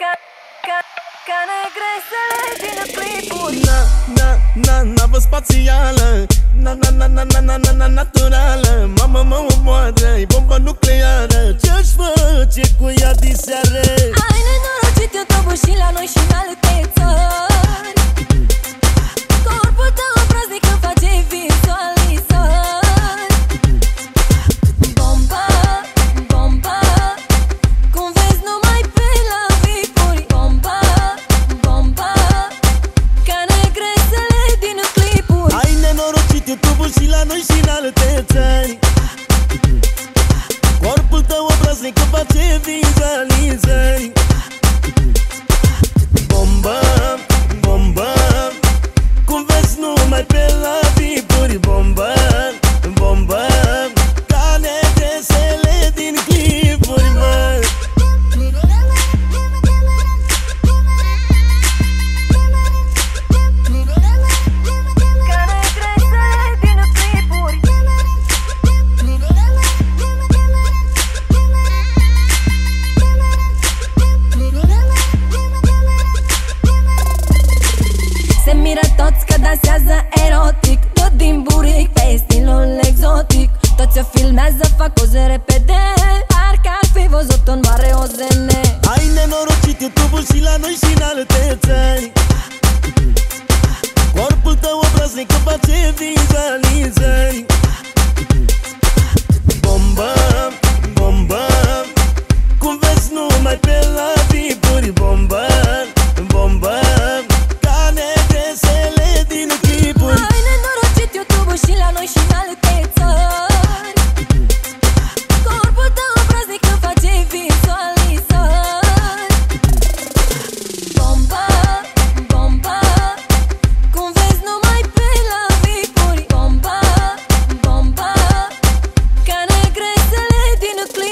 Ca, ca, ca negresele din clipuri. Na, na, na, navă spațială. Na, na, na, na, na, na, na, na naturală. Mama mă omoară, e bomba nucleară. Ce-aș face cu ea diseară? Hai nenorocit, eu tobuși la noi și la fel și la noi și în alte țări. Corpul tău obraznic îmi face vizual fac poze repede. Parcă ar fi văzut un mare OZN Ai nenorocit YouTube-ul și la noi și în alte țări. Corpul tău obraznic face vizualizări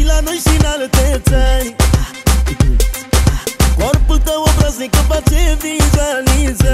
și la noi și în alte țări. Corpul tău obraznic îmi face vizualizări